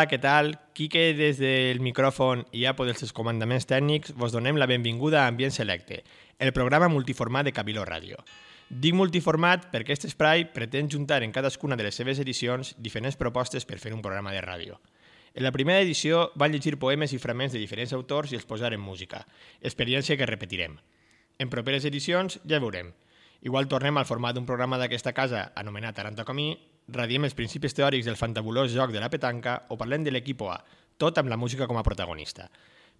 Hola, què tal? Quique des del micròfon i Apo dels comandaments tècnics vos donem la benvinguda a Ambient Selecte, el programa multiformat de Cabiló Ràdio. Dic multiformat perquè aquest espai pretén juntar en cadascuna de les seves edicions diferents propostes per fer un programa de ràdio. En la primera edició van llegir poemes i fragments de diferents autors i els posar en música, experiència que repetirem. En properes edicions ja veurem. Igual tornem al format d'un programa d'aquesta casa anomenat Aranta Comí radiem els principis teòrics del fantabulós joc de la petanca o parlem de l'equip A, tot amb la música com a protagonista.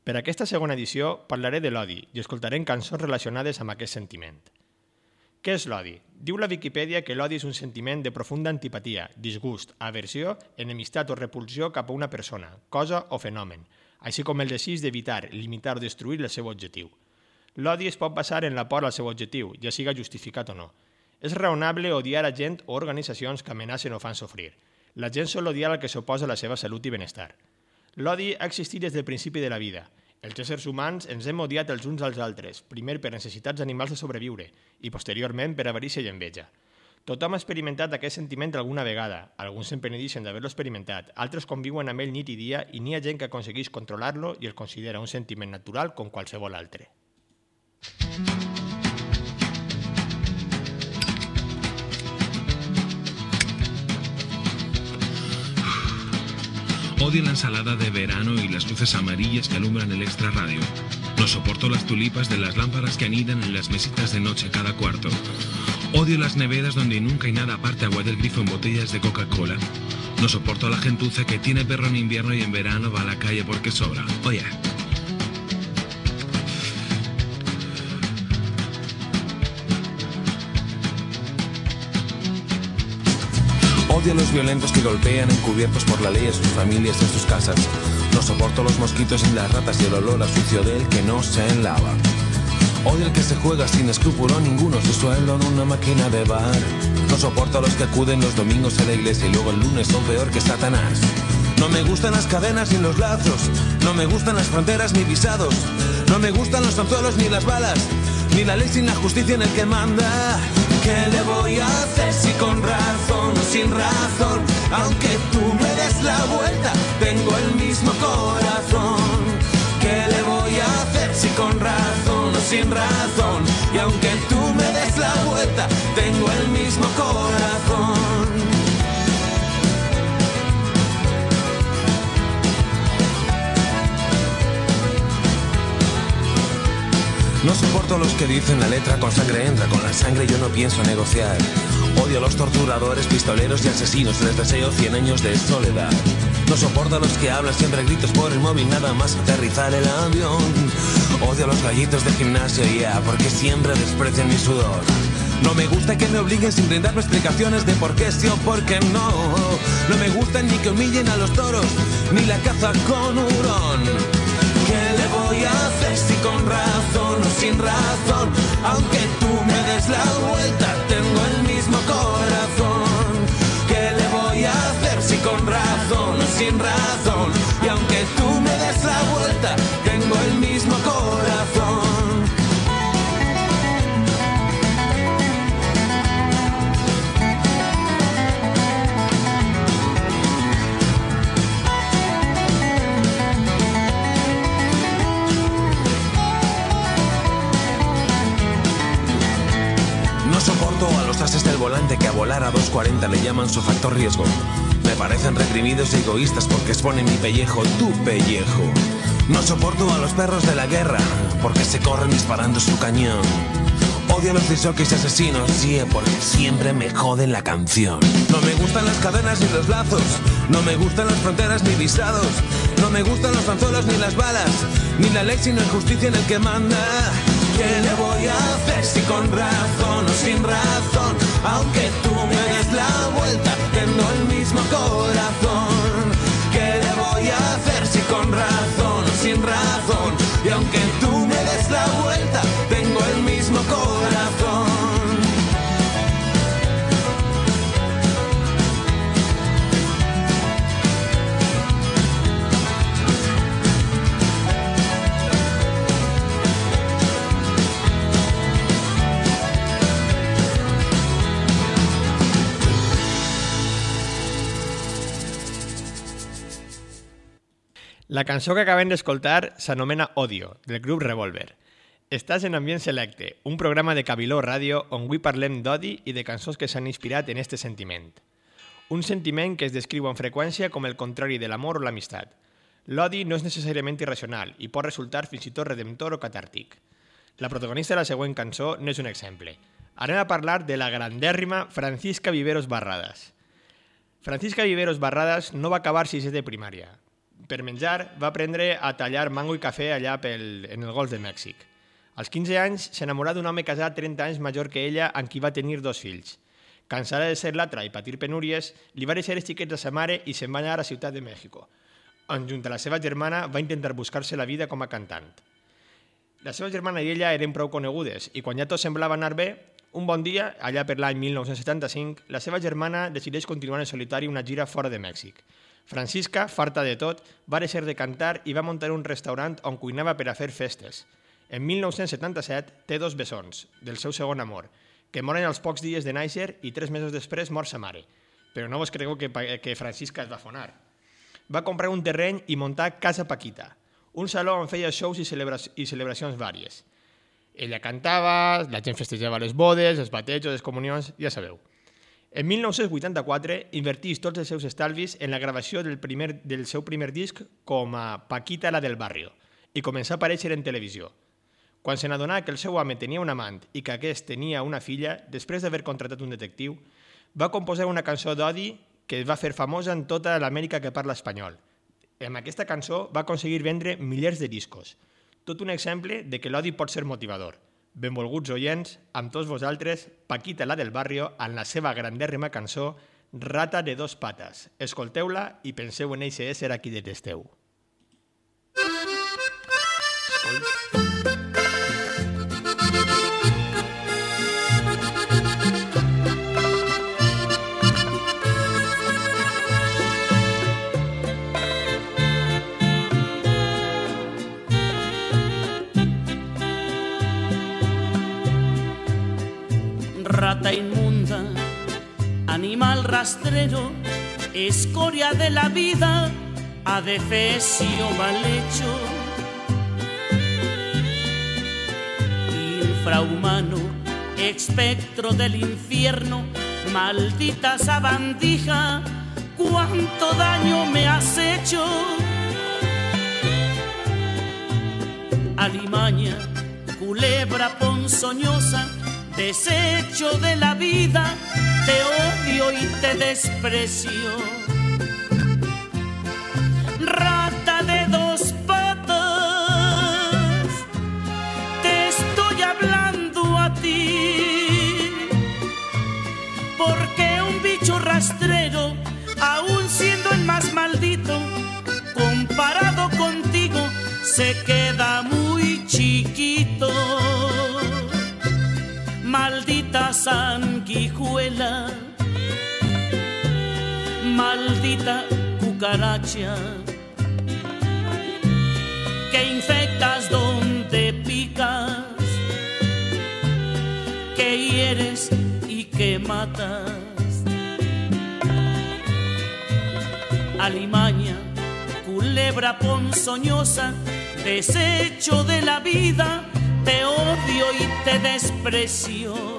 Per aquesta segona edició parlaré de l'odi i escoltarem cançons relacionades amb aquest sentiment. Què és l'odi? Diu la Viquipèdia que l'odi és un sentiment de profunda antipatia, disgust, aversió, enemistat o repulsió cap a una persona, cosa o fenomen, així com el desig d'evitar, limitar o destruir el seu objectiu. L'odi es pot basar en la por al seu objectiu, ja siga justificat o no. És raonable odiar a gent o organitzacions que amenacen o fan sofrir. La gent sol odiar el que s'oposa a la seva salut i benestar. L'odi ha existit des del principi de la vida. Els éssers humans ens hem odiat els uns als altres, primer per necessitats animals de sobreviure i posteriorment per avarícia i enveja. Tothom ha experimentat aquest sentiment alguna vegada, alguns se'n penedixen d'haver-lo experimentat, altres conviuen amb ell nit i dia i n'hi ha gent que aconsegueix controlar-lo i el considera un sentiment natural com qualsevol altre. Odio la ensalada de verano y las luces amarillas que alumbran el extra radio. No soporto las tulipas de las lámparas que anidan en las mesitas de noche cada cuarto. Odio las nevedas donde nunca hay nada aparte agua del grifo en botellas de Coca-Cola. No soporto la gentuza que tiene perro en invierno y en verano va a la calle porque sobra. Oye, Odio a los violentos que golpean encubiertos por la ley a sus familias en sus casas. No soporto los mosquitos y las ratas y el olor a sucio del que no se lava. Odio el que se juega sin escrúpulo ninguno su sueldo en una máquina de bar. No soporto a los que acuden los domingos a la iglesia y luego el lunes son peor que Satanás. No me gustan las cadenas ni los lazos, no me gustan las fronteras ni visados, no me gustan los anzuelos ni las balas, ni la ley sin la justicia en el que manda. ¿Qué le voy a hacer si con razón o sin razón? Aunque tú me des la vuelta, tengo el mismo corazón. ¿Qué le voy a hacer si con razón o sin razón? Y aunque tú me des la vuelta, tengo el mismo corazón. No soporto los que dicen la letra con sangre entra, con la sangre yo no pienso negociar. Odio a los torturadores, pistoleros y asesinos, les deseo 100 años de soledad. No soporto a los que hablan siempre gritos por el móvil, nada más aterrizar el avión. Odio a los gallitos de gimnasio, ya, porque siempre desprecian mi sudor. No me gusta que me obliguen sin brindarme explicaciones de por qué sí o por qué no. No me gusta ni que humillen a los toros, ni la caza con hurón. ¿Qué le voy a hacer si con razón sin razón? Aunque tú me des la vuelta, tengo el mismo corazón. ¿Qué le voy a hacer si con razón o sin razón? Y aunque tú me des la vuelta, volar a 2.40 le llaman su factor riesgo. Me parecen reprimidos y egoístas porque exponen mi pellejo, tu pellejo. No soporto a los perros de la guerra porque se corren disparando su cañón. Odio a los disjockeys asesinos, sí, porque siempre me joden la canción. No me gustan las cadenas ni los lazos, no me gustan las fronteras ni visados, no me gustan los anzuelos ni las balas, ni la ley sino injusticia en el que manda. ¿Qué le voy a hacer si con razón o sin razón? Aunque tú me des la vuelta, tengo el mismo corazón. ¿Qué le voy a hacer si con razón o sin razón? Y aunque tú me des la vuelta, La cançó que acabem d'escoltar s'anomena Odio, del grup Revolver. Estàs en Ambient Selecte, un programa de Cabiló Ràdio on avui parlem d'odi i de cançons que s'han inspirat en este sentiment. Un sentiment que es descriu amb freqüència com el contrari de l'amor o l'amistat. L'odi no és necessàriament irracional i pot resultar fins i tot redemptor o catàrtic. La protagonista de la següent cançó no és un exemple. Anem a parlar de la grandèrrima Francisca Viveros Barradas. Francisca Viveros Barradas no va acabar sisè de primària, per menjar, va aprendre a tallar mango i cafè allà pel, en el golf de Mèxic. Als 15 anys s'enamorà d'un home casat 30 anys major que ella amb qui va tenir dos fills. Cansada de ser l'altra i patir penúries, li va deixar els xiquets a sa mare i se'n va anar a Ciutat de Mèxico, on junt a la seva germana va intentar buscar-se la vida com a cantant. La seva germana i ella eren prou conegudes i quan ja tot semblava anar bé, un bon dia, allà per l'any 1975, la seva germana decideix continuar en solitari una gira fora de Mèxic, Francisca, farta de tot, va deixar de cantar i va muntar un restaurant on cuinava per a fer festes. En 1977 té dos bessons, del seu segon amor, que moren als pocs dies de néixer i tres mesos després mor sa mare. Però no vos cregueu que, que Francisca es va fonar. Va comprar un terreny i muntar Casa Paquita, un saló on feia shows i, celebra i celebracions vàries. Ella cantava, la gent festejava les bodes, els batejos, les comunions, ja sabeu. En 1984 invertís tots els seus estalvis en la gravació del, primer, del seu primer disc com a Paquita la del barrio i començà a aparèixer en televisió. Quan se n'adonà que el seu home tenia un amant i que aquest tenia una filla, després d'haver contratat un detectiu, va composar una cançó d'odi que es va fer famosa en tota l'Amèrica que parla espanyol. Amb aquesta cançó va aconseguir vendre milers de discos. Tot un exemple de que l'odi pot ser motivador – Benvolguts oients, amb tots vosaltres, Paquita la del barrio, en la seva grandèrrima cançó Rata de dos patas. Escolteu-la i penseu en eixe ésser a qui detesteu. Escolta. Inmunda, animal rastrero, escoria de la vida, adefesio mal hecho. Infrahumano, espectro del infierno, maldita sabandija, cuánto daño me has hecho. Alimaña, culebra ponzoñosa, desecho de la vida, te odio y te desprecio. Maldita sanguijuela, maldita cucaracha, que infectas donde picas, que hieres y que matas. Alimaña, culebra ponzoñosa, desecho de la vida te odio y te desprecio.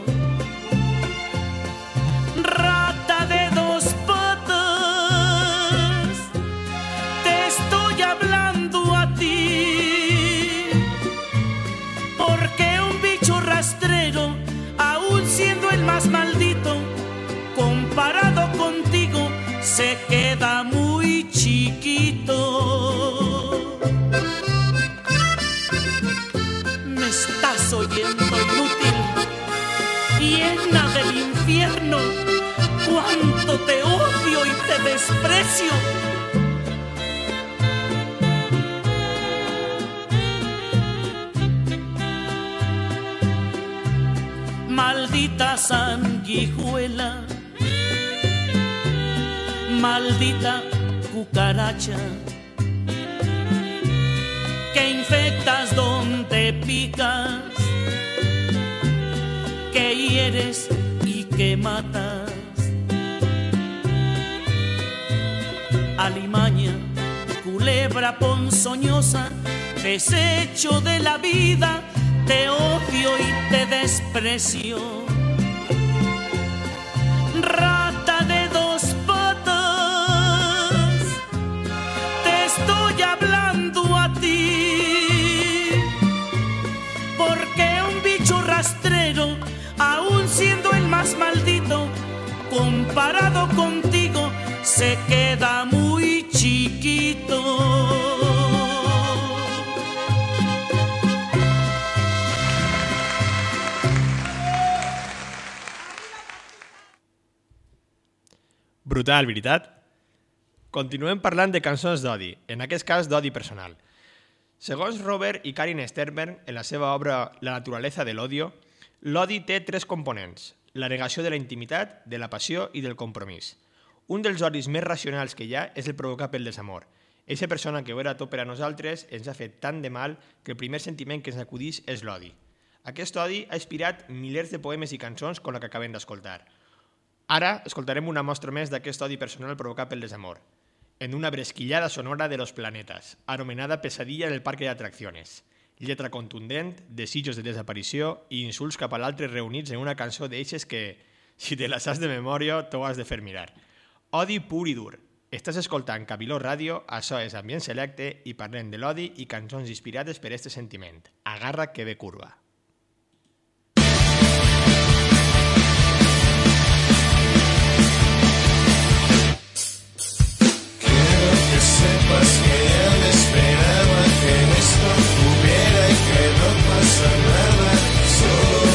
Chiquito. oyendo inútil, llena del infierno, cuánto te odio y te desprecio. Maldita sanguijuela, maldita cucaracha que infectas donde picas que hieres y que matas. Alimaña, culebra ponzoñosa, desecho de la vida, te odio y te desprecio. Queda muy chiquito. Brutal, veritat? Continuem parlant de cançons d'odi, en aquest cas d'odi personal. Segons Robert i Karin Sternberg, en la seva obra La naturaleza del odio, l'odi té tres components, la negació de la intimitat, de la passió i del compromís. Un dels odis més racionals que hi ha és el provocar pel desamor. Eixa persona que ho era tot per a nosaltres ens ha fet tant de mal que el primer sentiment que ens acudís és l'odi. Aquest odi ha inspirat milers de poemes i cançons com la que acabem d'escoltar. Ara escoltarem una mostra més d'aquest odi personal provocat pel desamor, en una bresquillada sonora de los planetas, anomenada Pesadilla en el parque d'atracciones. Lletra contundent, desitjos de desaparició i insults cap a l'altre reunits en una cançó d'eixes que, si te la saps de memòria, t'ho has de fer mirar. Odi pur i dur. Estàs escoltant Cabiló Ràdio, això és Ambient Selecte i parlem de l'odi i cançons inspirades per este sentiment. Agarra que ve curva. que sepas que ya me esperaba que esto ocurriera y que no pasa nada, solo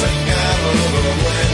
sing along the way.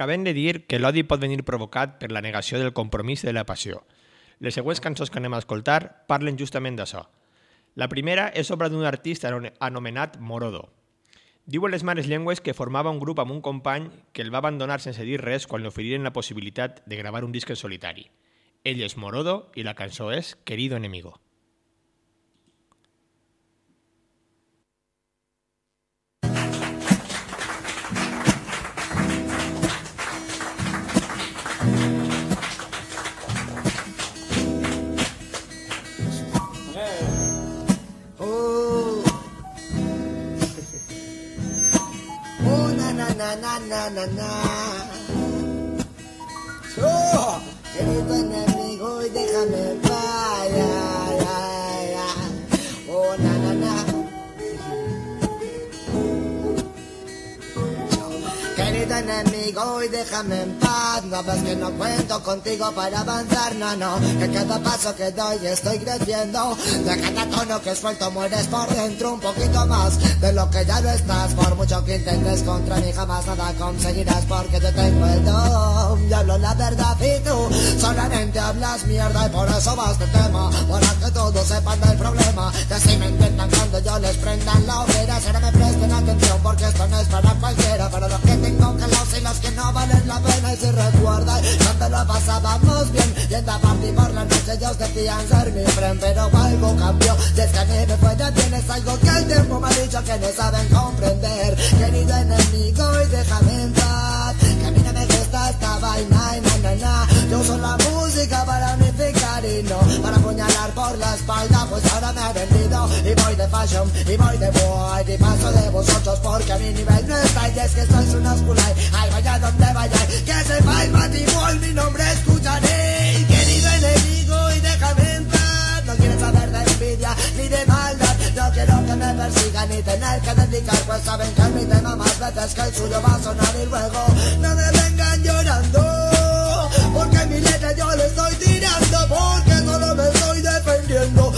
Acabem de dir que l'odi pot venir provocat per la negació del compromís de la passió. Les següents cançons que anem a escoltar parlen justament d'això. La primera és obra d'un artista ano- anomenat Morodo. Diuen les mares llengües que formava un grup amb un company que el va abandonar sense dir res quan li oferiren la possibilitat de gravar un disc en solitari. Ell és Morodo i la cançó és Querido Enemigo. Na na na na na. Oh, querido enemigo, déjame vaya, Querido enemigo, y déjame en paz. No ves que no cuento contigo para avanzar, no, no. Que cada paso que doy estoy creciendo. De cada tono que suelto mueres por dentro un poquito más de lo que ya lo estás. Por mucho que intentes contra mí, jamás nada conseguirás porque yo tengo el don. Y hablo la verdad y tú solamente hablas mierda y por eso vas de tema. Para que todos sepan del problema. Que si me intentan cuando yo les prendan la hoguera, será me presten atención porque esto no es para cualquiera. Para los que tengo calados y los que no valen la pena. Y si recuerda cuando lo pasábamos bien. Y en la party por la noche ellos decían ser mi friend, pero algo cambió. Y es que a mí me fue de bien, es algo que el tiempo me ha dicho que no saben comprender. Querido enemigo, y déjame en y na, na. Yo uso la música para unificar y no para apuñalar por la espalda. Pues ahora me he vendido y voy de fashion y voy de boy. Y paso de vosotros porque a mi nivel no estáis. Es que sois unos culay. Ay, vaya donde vayáis. Que sepáis, Batibol, mi nombre escucharéis. Querido enemigo, y déjame en paz. No quieres saber de envidia ni de maldad. No quiero que me persigan ni tener que dedicar. Pues que es mi tema más veces que el suyo va a sonar y luego no me vengan llorando. Porque mi letra yo le estoy tirando. Porque solo me estoy defendiendo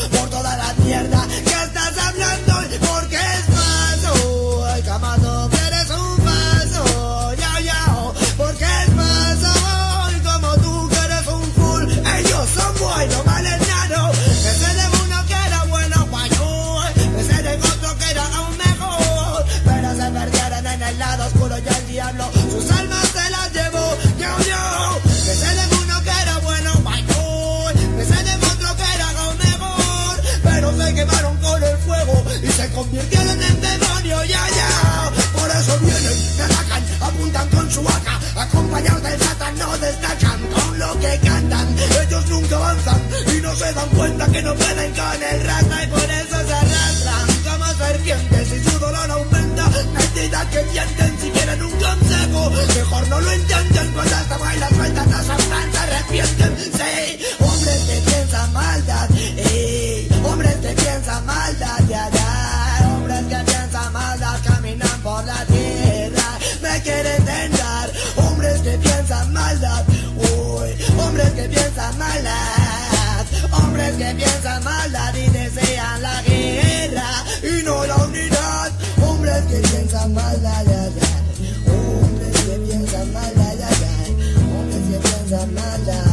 of my life.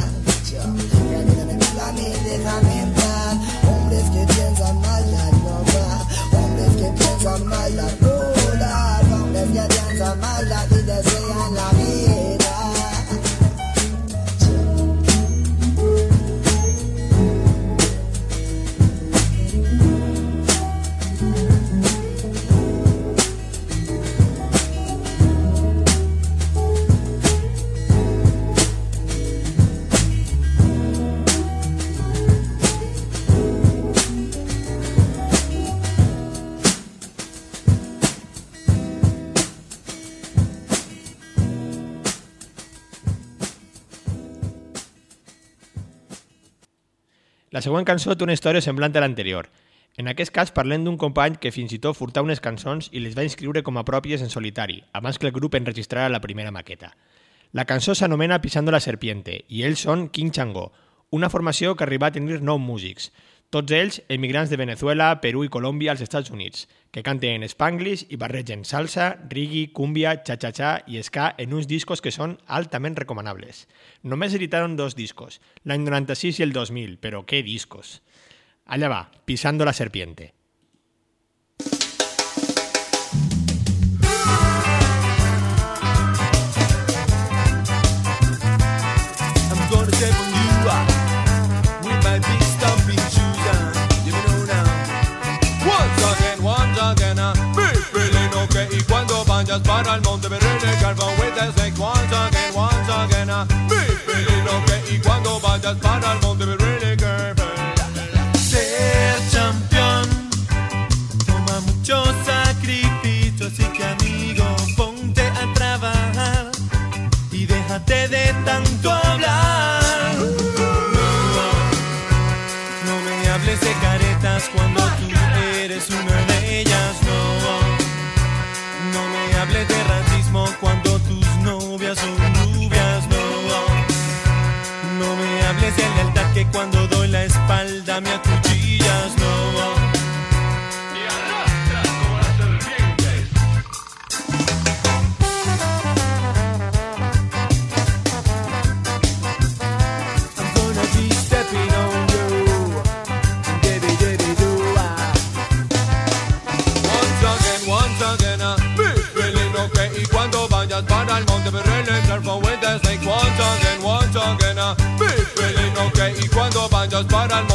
La següent cançó té una història semblant a l'anterior. En aquest cas parlem d'un company que fins i tot furtà unes cançons i les va inscriure com a pròpies en solitari, abans que el grup enregistrara la primera maqueta. La cançó s'anomena Pisando la Serpiente i ells són King Chango, una formació que arriba a tenir nou músics, tots ells emigrants de Venezuela, Perú i Colòmbia als Estats Units, que canten en spanglish i barregen salsa, reggae, cumbia, cha-cha-cha i ska en uns discos que són altament recomanables. Només editaron dos discos, l'any 96 i el 2000, però què discos! Allà va, Pisando la Serpiente. just para el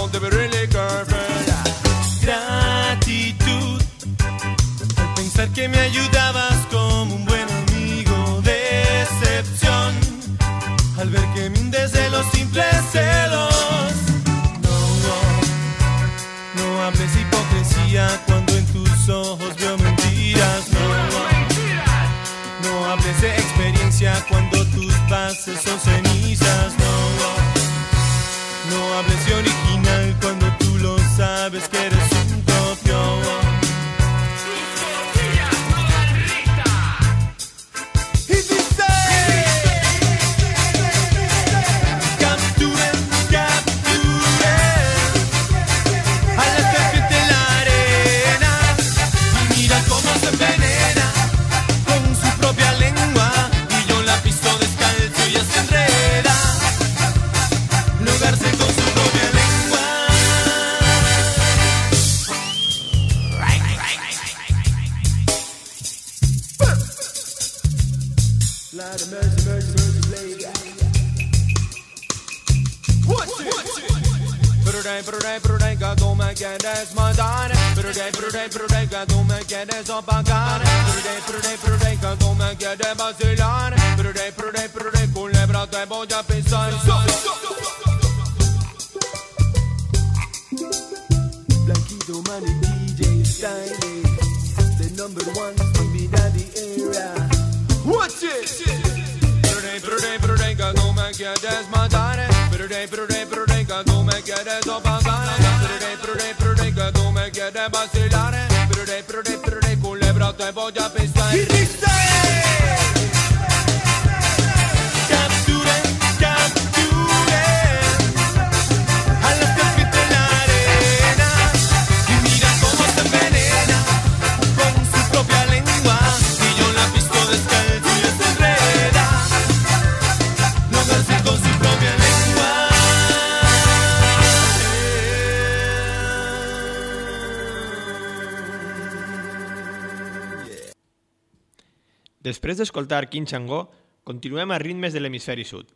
estelar. Pruré, pruré, pruré, culebra, te voy a pisar. So, so, so, Blanquito, Manny, DJ, Styling. The number one baby daddy era. Watch it! Pruré, pruré, pruré, que tú me quieres matar. Pruré, pruré, pruré, que tú me quieres opacar. Pruré, pruré, pruré, que tú me quieres vacilar. Pruré, pruré, pruré, culebra, te voy a pisar. Després d'escoltar Quin Xangó, continuem a ritmes de l'hemisferi sud.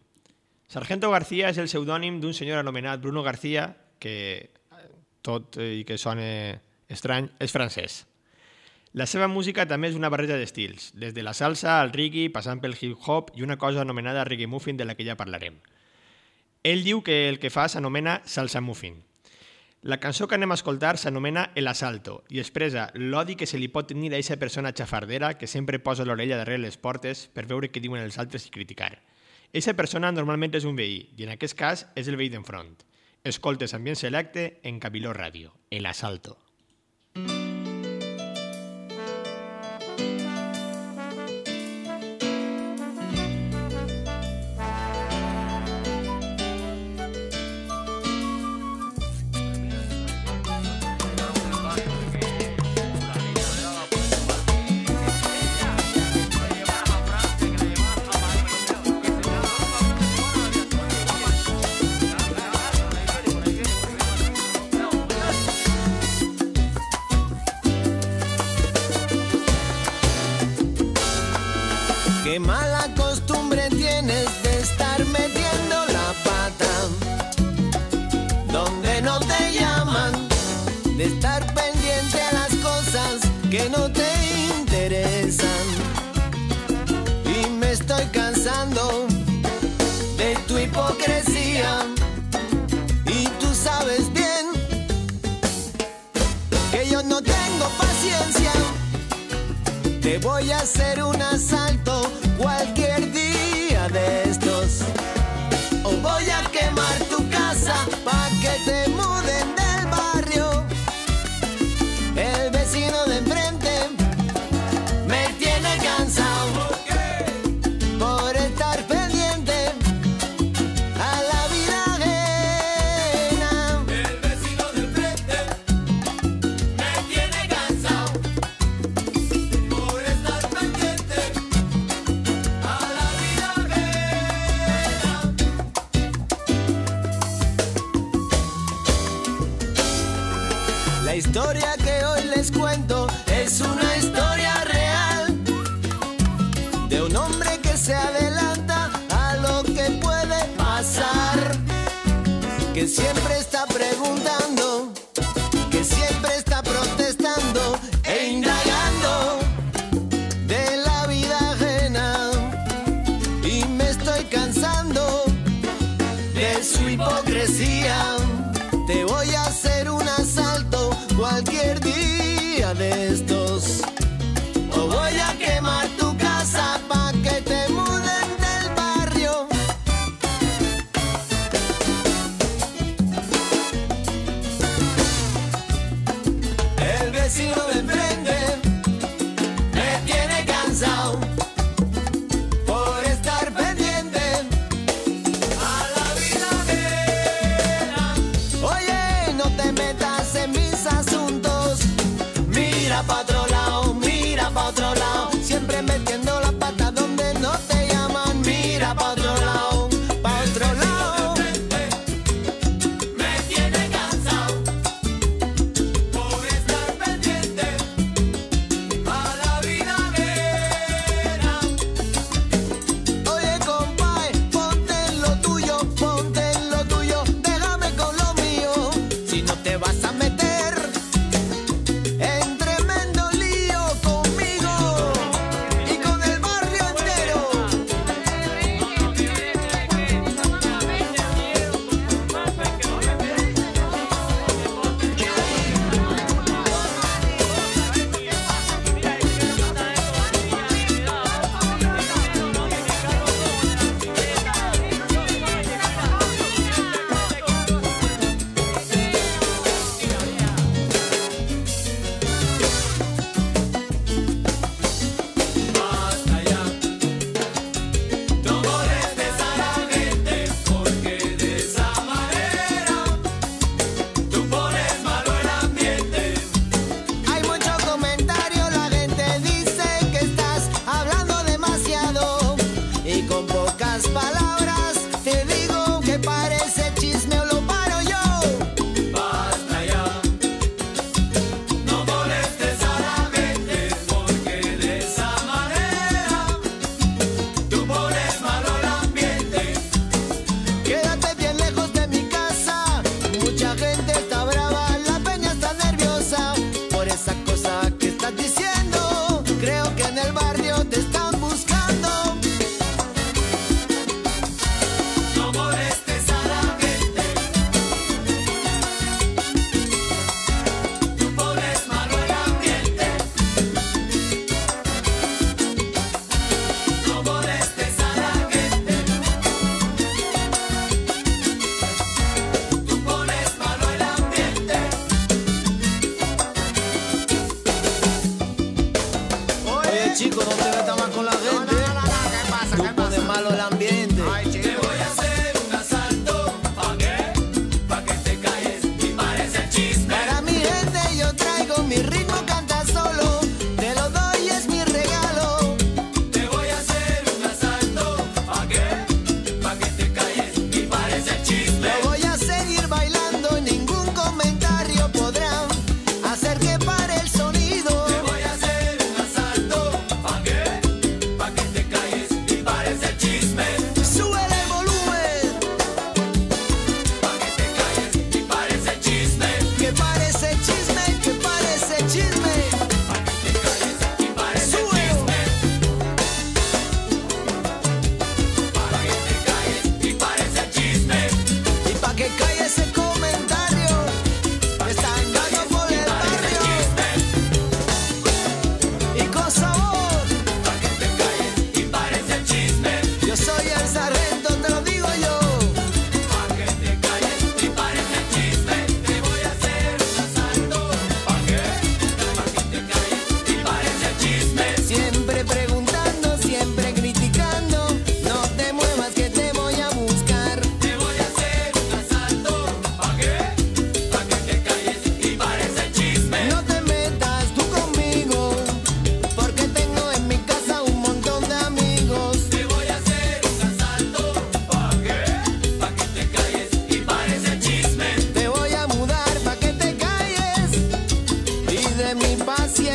Sargento García és el pseudònim d'un senyor anomenat Bruno García, que, eh, tot i que sona estrany, és francès. La seva música també és una barreja d'estils, des de la salsa al reggae, passant pel hip-hop i una cosa anomenada reggae muffin de la que ja parlarem. Ell diu que el que fa s'anomena salsa muffin. La cançó que anem a escoltar s'anomena El Asalto i expressa l'odi que se li pot tenir a aquesta persona xafardera que sempre posa l'orella darrere les portes per veure què diuen els altres i criticar. Aquesta persona normalment és un veí i en aquest cas és el veí d'enfront. Escoltes Ambient Selecte en Cabiló Ràdio. El Asalto.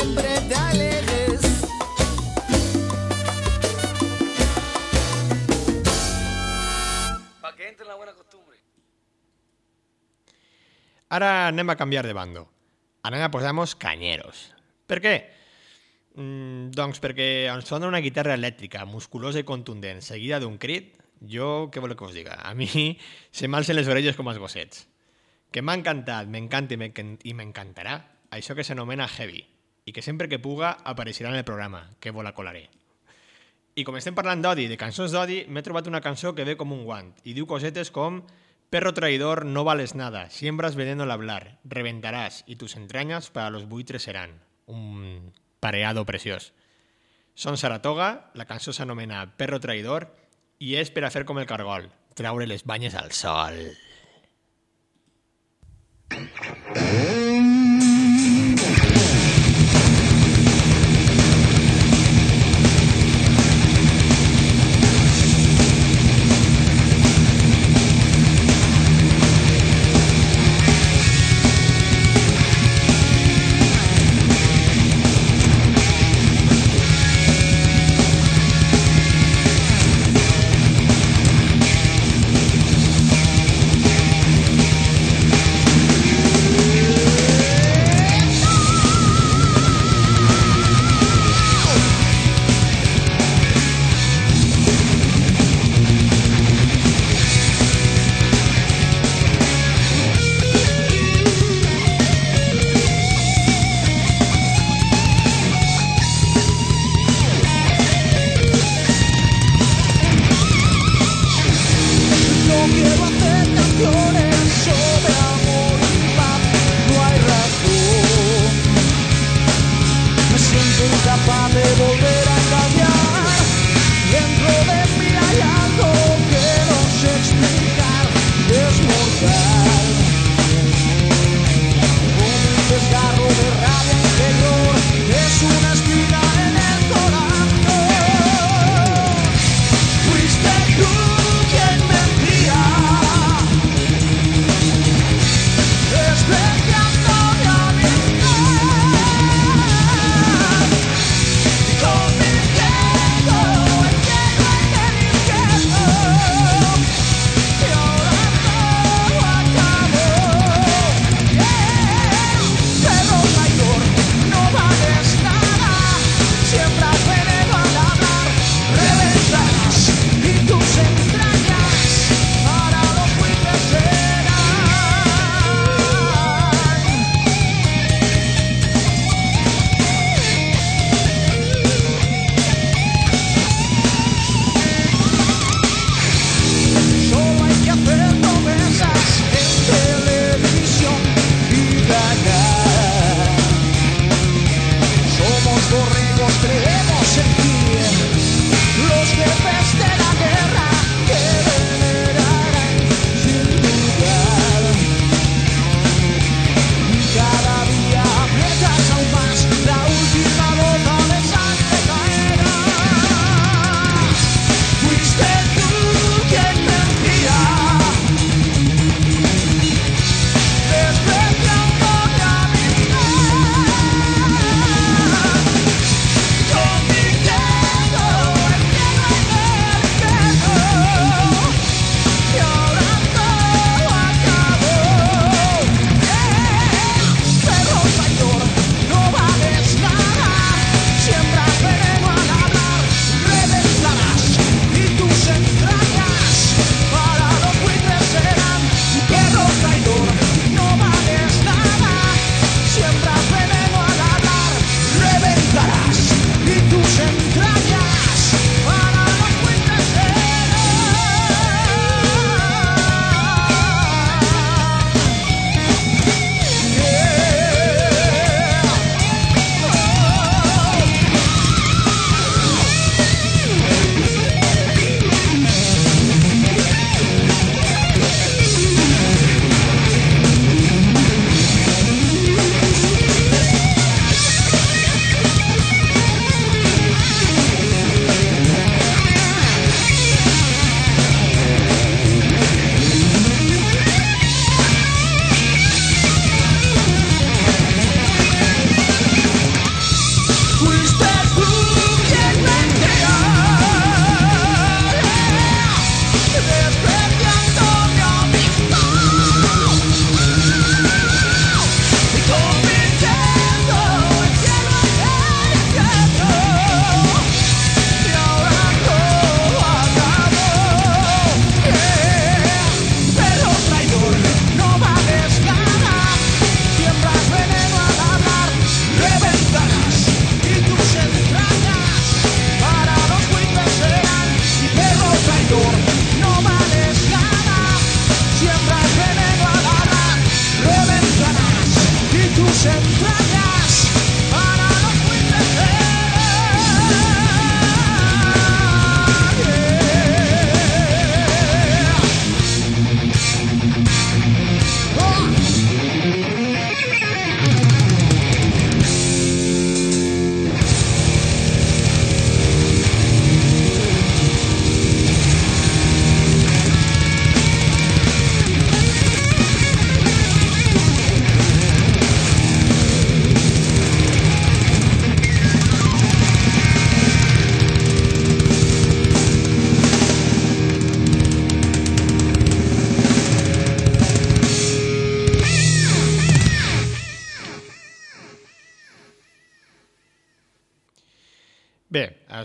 Siempre te alejes. Para que entre en la buena costumbre. Ara anem a canviar de bando. Anem a posar-nos canyeros. Per què? Mm, doncs perquè ens sona una guitarra elèctrica, musculosa i contundent, seguida d'un crit, jo què voleu que us diga? A mi se m'alcen les orelles com els gossets. Que m'ha encantat, m'encanta i m'encan- i m'encantarà això que s'anomena heavy i que sempre que puga apareixerà en el programa, que vos la colaré. I com estem parlant d'odi, de cançons d'odi, m'he trobat una cançó que ve com un guant i diu cosetes com Perro traidor, no vales nada, siembras veneno al hablar, reventarás y tus entrañas para los buitres serán. Un pareado preciós. Són Saratoga, la cançó s'anomena Perro traidor i és per a fer com el cargol, traure les banyes al sol. No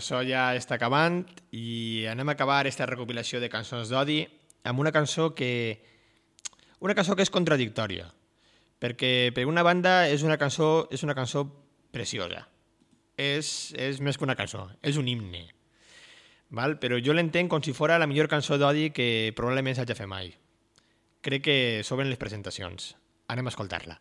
Això ja està acabant i anem a acabar aquesta recopilació de cançons d'odi amb una cançó que... Una cançó que és contradictòria, perquè per una banda és una cançó, és una cançó preciosa. És, és més que una cançó, és un himne. Val? Però jo l'entenc com si fora la millor cançó d'odi que probablement s'hagi fet mai. Crec que sobren les presentacions. Anem a escoltar-la.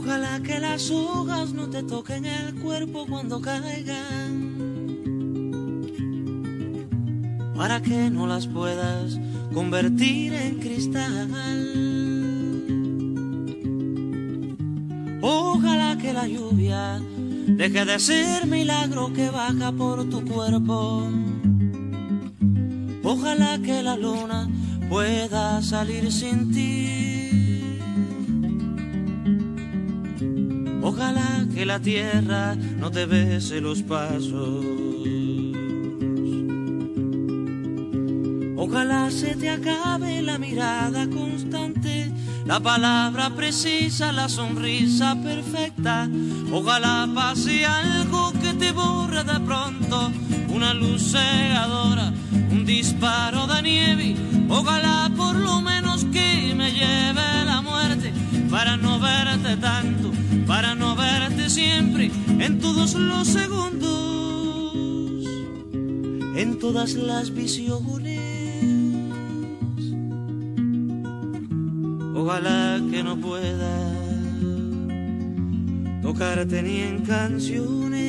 Ojalá que las hojas no te toquen el cuerpo cuando caigan. Para que no las puedas convertir en cristal. Ojalá que la lluvia deje de ser milagro que baja por tu cuerpo. Ojalá que la luna pueda salir sin ti. Ojalá que la tierra no te bese los pasos. Ojalá se te acabe la mirada constante, la palabra precisa, la sonrisa perfecta. Ojalá pase algo que te borre de pronto, una luz cegadora, un disparo de nieve. Ojalá por lo menos que me lleve la muerte para no verte tanto, para no verte siempre en todos los segundos, en todas las visiones. Ojalá que no pueda tocarte ni en canciones.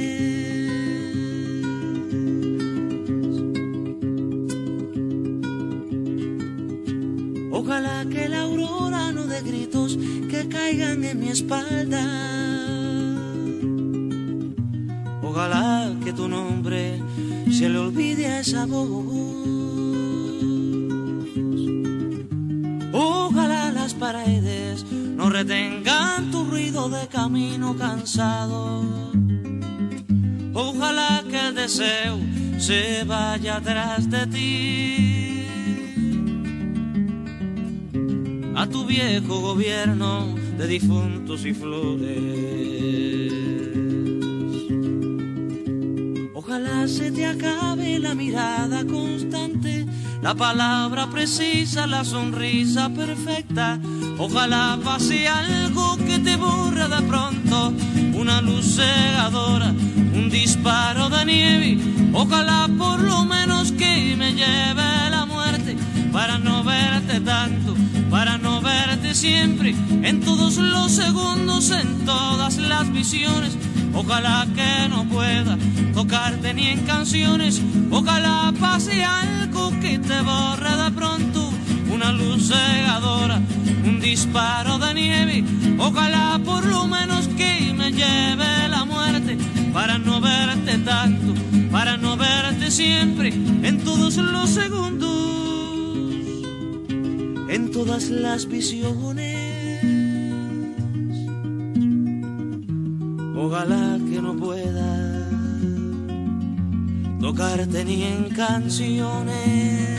Ojalá que la gritos que caigan en mi espalda. Ojalá que tu nombre se le olvide a esa voz. Ojalá las paredes no retengan tu ruido de camino cansado. Ojalá que el deseo se vaya atrás de ti. Tu viejo gobierno de difuntos y flores. Ojalá se te acabe la mirada constante, la palabra precisa, la sonrisa perfecta. Ojalá pase algo que te borre de pronto, una luz cegadora, un disparo de nieve. Ojalá por lo menos que me lleve la muerte para no verte tanto, para siempre, en todos los segundos, en todas las visiones. Ojalá que no pueda tocarte ni en canciones. Ojalá pase algo que te borre de pronto. Una luz cegadora, un disparo de nieve. Ojalá por lo menos que me lleve la muerte para no verte tanto, para no verte siempre en todos los segundos, en todas las visiones. Ojalá que no pueda tocarte ni en canciones.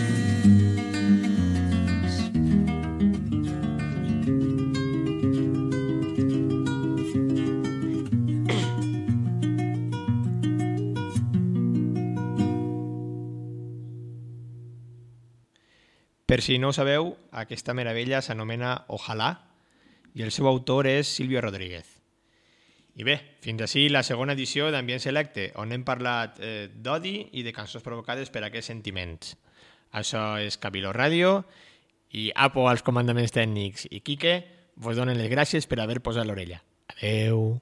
Per si no ho sabeu, aquesta meravella s'anomena Ojalà i el seu autor és Silvio Rodríguez. I bé, fins així la segona edició d'Ambient Selecte, on hem parlat eh, d'odi i de cançons provocades per aquests sentiments. Això és Cabilo Ràdio i Apo als comandaments tècnics i Quique vos donen les gràcies per haver posat l'orella. Adeu.